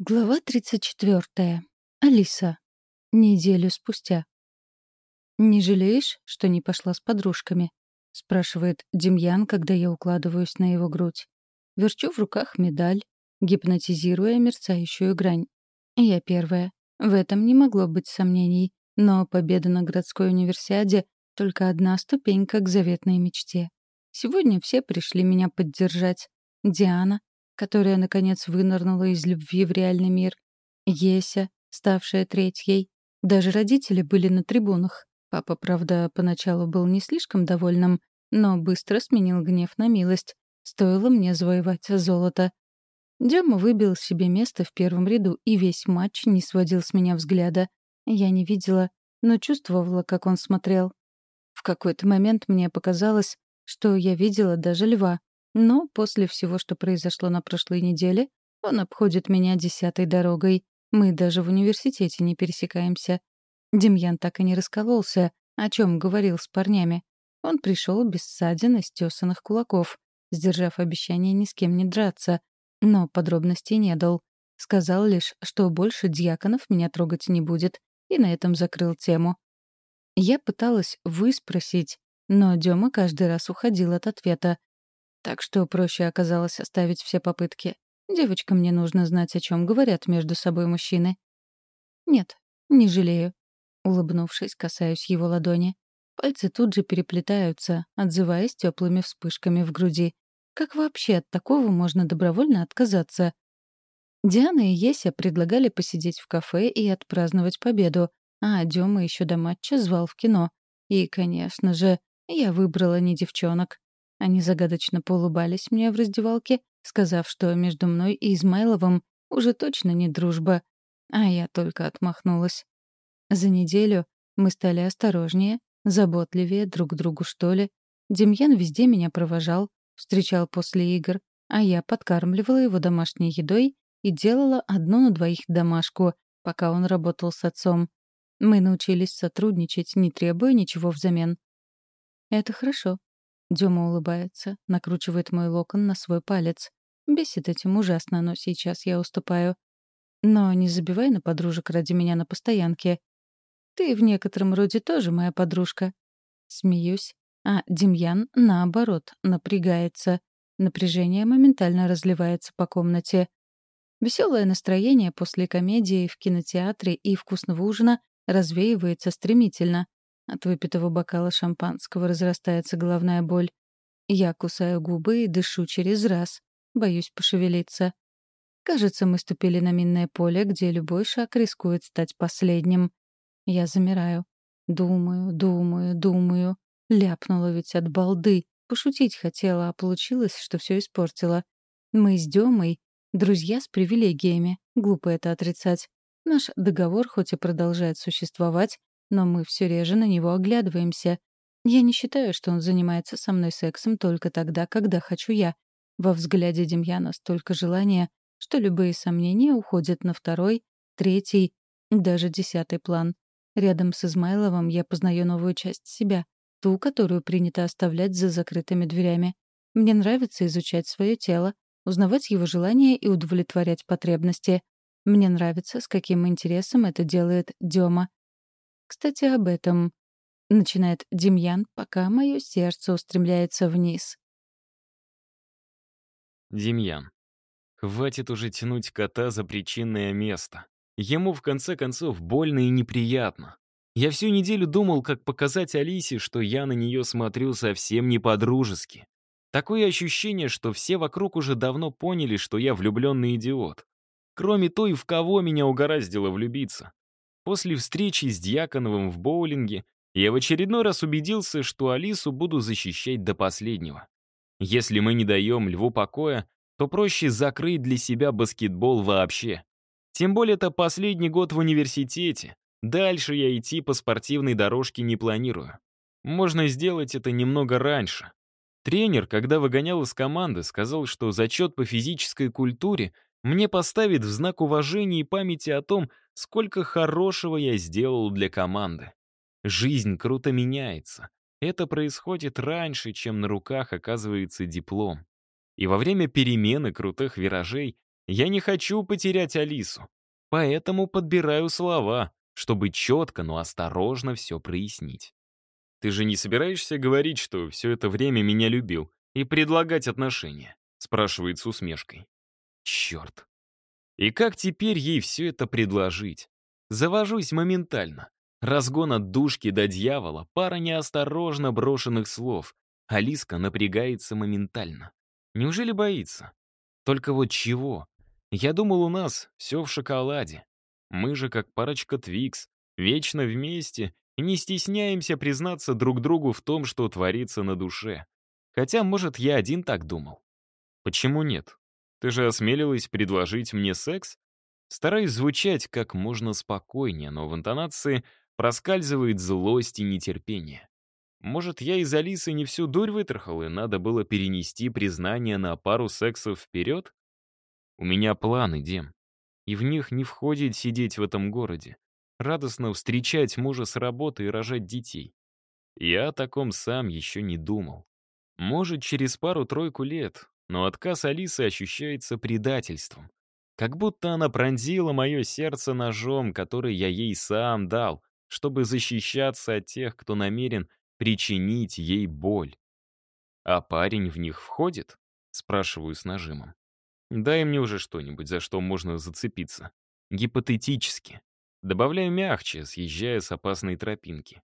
Глава 34. Алиса. Неделю спустя. «Не жалеешь, что не пошла с подружками?» — спрашивает Демьян, когда я укладываюсь на его грудь. Верчу в руках медаль, гипнотизируя мерцающую грань. Я первая. В этом не могло быть сомнений, но победа на городской универсиаде — только одна ступенька к заветной мечте. Сегодня все пришли меня поддержать. Диана, которая, наконец, вынырнула из любви в реальный мир. Еся, ставшая третьей. Даже родители были на трибунах. Папа, правда, поначалу был не слишком довольным, но быстро сменил гнев на милость. Стоило мне завоевать золото. Дема выбил себе место в первом ряду и весь матч не сводил с меня взгляда. Я не видела, но чувствовала, как он смотрел. В какой-то момент мне показалось, что я видела даже льва, но после всего, что произошло на прошлой неделе, он обходит меня десятой дорогой. Мы даже в университете не пересекаемся. Демьян так и не раскололся, о чем говорил с парнями. Он пришел без ссадин и стесанных кулаков, сдержав обещание ни с кем не драться, но подробностей не дал. Сказал лишь, что больше дьяконов меня трогать не будет, и на этом закрыл тему. Я пыталась выспросить, но Дема каждый раз уходил от ответа, так что проще оказалось оставить все попытки. Девочкам не нужно знать, о чем говорят между собой мужчины. «Нет, не жалею». Улыбнувшись, касаюсь его ладони. Пальцы тут же переплетаются, отзываясь теплыми вспышками в груди. Как вообще от такого можно добровольно отказаться? Диана и Еся предлагали посидеть в кафе и отпраздновать победу, а Дема еще до матча звал в кино. И, конечно же, я выбрала не девчонок. Они загадочно поулыбались мне в раздевалке, сказав, что между мной и Измайловым уже точно не дружба. А я только отмахнулась. За неделю мы стали осторожнее, заботливее друг другу, что ли. Демьян везде меня провожал, встречал после игр, а я подкармливала его домашней едой и делала одну на двоих домашку, пока он работал с отцом. Мы научились сотрудничать, не требуя ничего взамен. Это хорошо. Дема улыбается, накручивает мой локон на свой палец. Бесит этим ужасно, но сейчас я уступаю. Но не забивай на подружек ради меня на постоянке. Ты в некотором роде тоже моя подружка. Смеюсь, а Демьян, наоборот, напрягается. Напряжение моментально разливается по комнате. Веселое настроение после комедии в кинотеатре и вкусного ужина развеивается стремительно. От выпитого бокала шампанского разрастается головная боль. Я кусаю губы и дышу через раз. Боюсь пошевелиться. Кажется, мы ступили на минное поле, где любой шаг рискует стать последним. Я замираю. Думаю, думаю, думаю. Ляпнула ведь от балды. Пошутить хотела, а получилось, что все испортила. Мы с Демой — друзья с привилегиями. Глупо это отрицать. Наш договор хоть и продолжает существовать, но мы все реже на него оглядываемся. Я не считаю, что он занимается со мной сексом только тогда, когда хочу я. Во взгляде Демьяна столько желания, что любые сомнения уходят на второй, третий, даже десятый план. Рядом с Измайловым я познаю новую часть себя, ту, которую принято оставлять за закрытыми дверями. Мне нравится изучать свое тело, узнавать его желания и удовлетворять потребности. Мне нравится, с каким интересом это делает Дема. Кстати, об этом. Начинает Демьян, пока мое сердце устремляется вниз. Демьян. Хватит уже тянуть кота за причинное место. Ему, в конце концов, больно и неприятно. Я всю неделю думал, как показать Алисе, что я на нее смотрю совсем не по-дружески. Такое ощущение, что все вокруг уже давно поняли, что я влюбленный идиот. Кроме той, в кого меня угораздило влюбиться. После встречи с Дьяконовым в боулинге я в очередной раз убедился, что Алису буду защищать до последнего. Если мы не даем Льву покоя, то проще закрыть для себя баскетбол вообще. Тем более это последний год в университете. Дальше я идти по спортивной дорожке не планирую. Можно сделать это немного раньше. Тренер, когда выгонял из команды, сказал, что зачет по физической культуре мне поставит в знак уважения и памяти о том, сколько хорошего я сделал для команды. Жизнь круто меняется. Это происходит раньше, чем на руках оказывается диплом. И во время перемены крутых виражей Я не хочу потерять Алису. Поэтому подбираю слова, чтобы четко, но осторожно все прояснить. Ты же не собираешься говорить, что все это время меня любил и предлагать отношения? Спрашивает с усмешкой. Черт. И как теперь ей все это предложить? Завожусь моментально. Разгон от душки до дьявола, пара неосторожно брошенных слов. Алиска напрягается моментально. Неужели боится? Только вот чего? Я думал, у нас все в шоколаде. Мы же как парочка Твикс, вечно вместе и не стесняемся признаться друг другу в том, что творится на душе. Хотя, может, я один так думал. Почему нет? Ты же осмелилась предложить мне секс? Стараюсь звучать как можно спокойнее, но в интонации проскальзывает злость и нетерпение. Может, я из Алисы не всю дурь вытрахал, и надо было перенести признание на пару сексов вперед? У меня планы, Дем. И в них не входит сидеть в этом городе, радостно встречать мужа с работы и рожать детей. Я о таком сам еще не думал. Может, через пару-тройку лет, но отказ Алисы ощущается предательством. Как будто она пронзила мое сердце ножом, который я ей сам дал, чтобы защищаться от тех, кто намерен причинить ей боль. «А парень в них входит?» — спрашиваю с нажимом. «Дай мне уже что-нибудь, за что можно зацепиться. Гипотетически. Добавляю мягче, съезжая с опасной тропинки.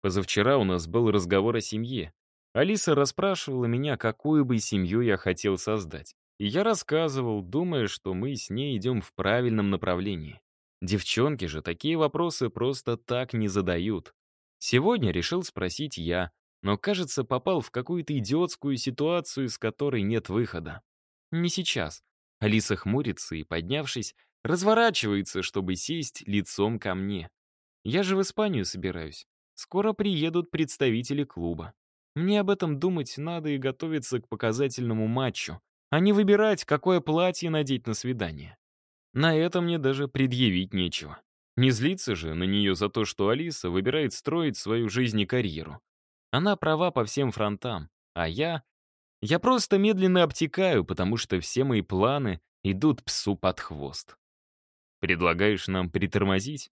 Позавчера у нас был разговор о семье. Алиса расспрашивала меня, какую бы семью я хотел создать. И я рассказывал, думая, что мы с ней идем в правильном направлении. Девчонки же такие вопросы просто так не задают. Сегодня решил спросить я, но, кажется, попал в какую-то идиотскую ситуацию, из которой нет выхода. Не сейчас. Алиса хмурится и, поднявшись, разворачивается, чтобы сесть лицом ко мне. Я же в Испанию собираюсь. Скоро приедут представители клуба. Мне об этом думать надо и готовиться к показательному матчу, а не выбирать, какое платье надеть на свидание. На это мне даже предъявить нечего. Не злиться же на нее за то, что Алиса выбирает строить свою жизнь и карьеру. Она права по всем фронтам, а я... Я просто медленно обтекаю, потому что все мои планы идут псу под хвост. Предлагаешь нам притормозить?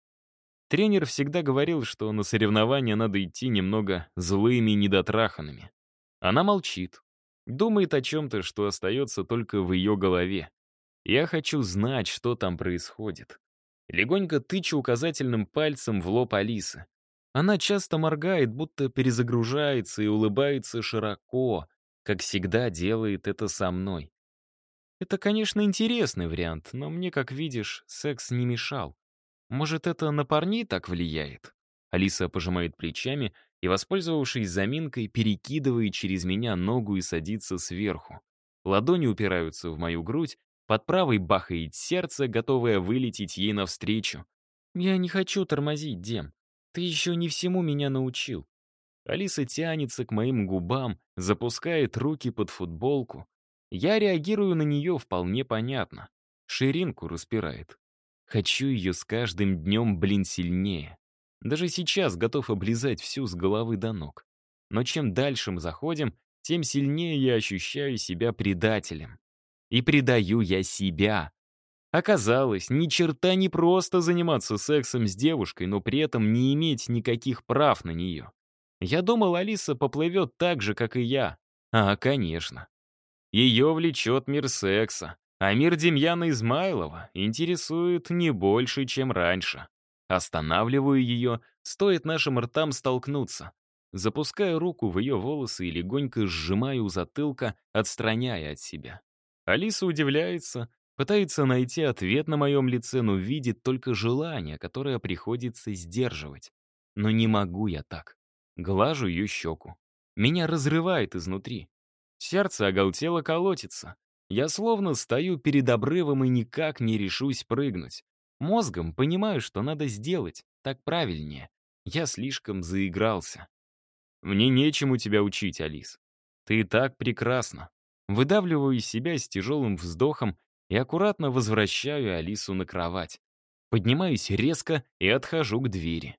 Тренер всегда говорил, что на соревнования надо идти немного злыми и недотраханными. Она молчит. Думает о чем-то, что остается только в ее голове. Я хочу знать, что там происходит. Легонько тычу указательным пальцем в лоб Алисы. Она часто моргает, будто перезагружается и улыбается широко, как всегда делает это со мной. Это, конечно, интересный вариант, но мне, как видишь, секс не мешал. Может, это на парней так влияет? Алиса пожимает плечами и, воспользовавшись заминкой, перекидывает через меня ногу и садится сверху. Ладони упираются в мою грудь, под правой бахает сердце, готовое вылететь ей навстречу. «Я не хочу тормозить, Дем. Ты еще не всему меня научил». Алиса тянется к моим губам, запускает руки под футболку, я реагирую на нее вполне понятно. Ширинку распирает. Хочу ее с каждым днем, блин, сильнее. Даже сейчас готов облизать всю с головы до ног. Но чем дальше мы заходим, тем сильнее я ощущаю себя предателем. И предаю я себя. Оказалось, ни черта не просто заниматься сексом с девушкой, но при этом не иметь никаких прав на нее. Я думал, Алиса поплывет так же, как и я. А, конечно. Ее влечет мир секса, а мир Демьяна Измайлова интересует не больше, чем раньше. Останавливаю ее, стоит нашим ртам столкнуться. Запускаю руку в ее волосы и легонько сжимаю затылка, отстраняя от себя. Алиса удивляется, пытается найти ответ на моем лице, но видит только желание, которое приходится сдерживать. Но не могу я так. Глажу ее щеку. Меня разрывает изнутри. Сердце оголтело колотится. Я словно стою перед обрывом и никак не решусь прыгнуть. Мозгом понимаю, что надо сделать, так правильнее. Я слишком заигрался. Мне нечему тебя учить, Алис. Ты и так прекрасна. Выдавливаю из себя с тяжелым вздохом и аккуратно возвращаю Алису на кровать. Поднимаюсь резко и отхожу к двери.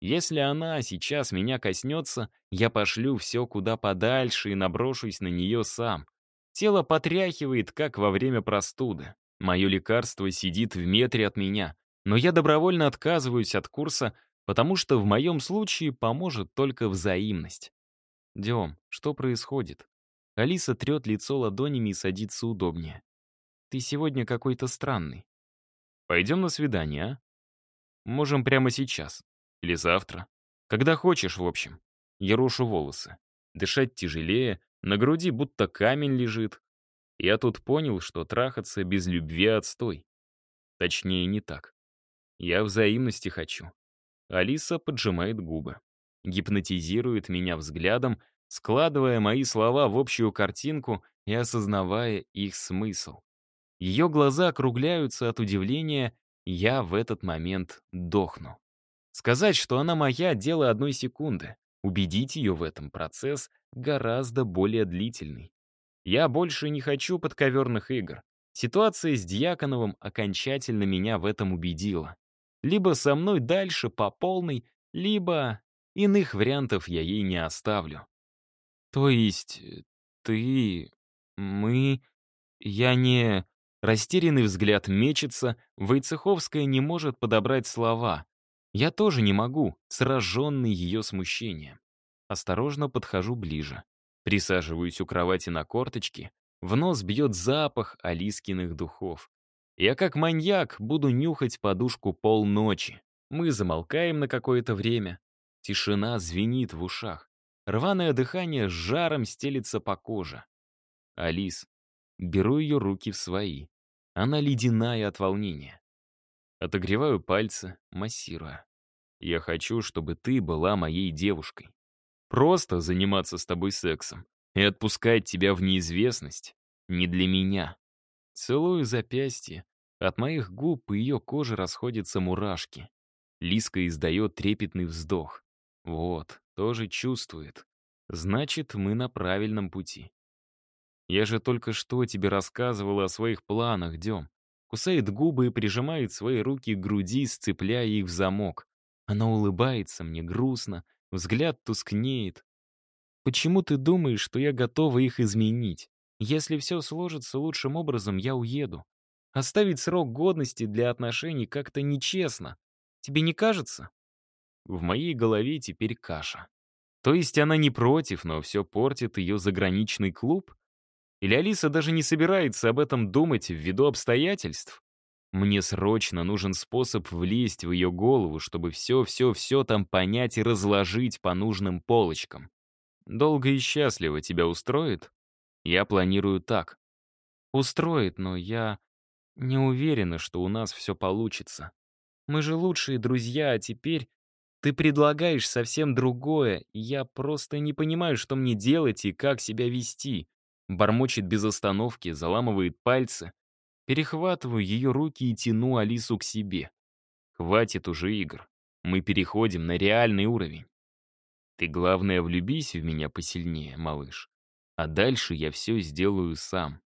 Если она сейчас меня коснется, я пошлю все куда подальше и наброшусь на нее сам. Тело потряхивает, как во время простуды. Мое лекарство сидит в метре от меня, но я добровольно отказываюсь от курса, потому что в моем случае поможет только взаимность. Дем, что происходит? Алиса трет лицо ладонями и садится удобнее. Ты сегодня какой-то странный. Пойдем на свидание, а? Можем прямо сейчас. Или завтра. Когда хочешь, в общем. Я рушу волосы. Дышать тяжелее, на груди будто камень лежит. Я тут понял, что трахаться без любви отстой. Точнее, не так. Я взаимности хочу. Алиса поджимает губы. Гипнотизирует меня взглядом, складывая мои слова в общую картинку и осознавая их смысл. Ее глаза округляются от удивления, я в этот момент дохну. Сказать, что она моя, дело одной секунды. Убедить ее в этом процесс гораздо более длительный. Я больше не хочу подковерных игр. Ситуация с Дьяконовым окончательно меня в этом убедила. Либо со мной дальше по полной, либо иных вариантов я ей не оставлю. То есть ты... мы... я не... Растерянный взгляд мечется, Войцеховская не может подобрать слова. Я тоже не могу, сраженный ее смущением. Осторожно подхожу ближе. Присаживаюсь у кровати на корточки. В нос бьет запах Алискиных духов. Я как маньяк буду нюхать подушку полночи. Мы замолкаем на какое-то время. Тишина звенит в ушах. Рваное дыхание с жаром стелится по коже. Алис. Беру ее руки в свои. Она ледяная от волнения. Отогреваю пальцы, массируя. Я хочу, чтобы ты была моей девушкой. Просто заниматься с тобой сексом и отпускать тебя в неизвестность не для меня. Целую запястье. От моих губ по ее коже расходятся мурашки. Лиска издает трепетный вздох. Вот, тоже чувствует. Значит, мы на правильном пути. Я же только что тебе рассказывала о своих планах, Дем. Кусает губы и прижимает свои руки к груди, сцепляя их в замок. Она улыбается мне грустно, взгляд тускнеет. Почему ты думаешь, что я готова их изменить? Если все сложится лучшим образом, я уеду. Оставить срок годности для отношений как-то нечестно. Тебе не кажется? В моей голове теперь каша. То есть она не против, но все портит ее заграничный клуб? Или Алиса даже не собирается об этом думать ввиду обстоятельств? Мне срочно нужен способ влезть в ее голову, чтобы все-все-все там понять и разложить по нужным полочкам. Долго и счастливо тебя устроит? Я планирую так. Устроит, но я не уверена, что у нас все получится. Мы же лучшие друзья, а теперь ты предлагаешь совсем другое, и я просто не понимаю, что мне делать и как себя вести. Бормочет без остановки, заламывает пальцы. Перехватываю ее руки и тяну Алису к себе. Хватит уже игр. Мы переходим на реальный уровень. Ты, главное, влюбись в меня посильнее, малыш. А дальше я все сделаю сам.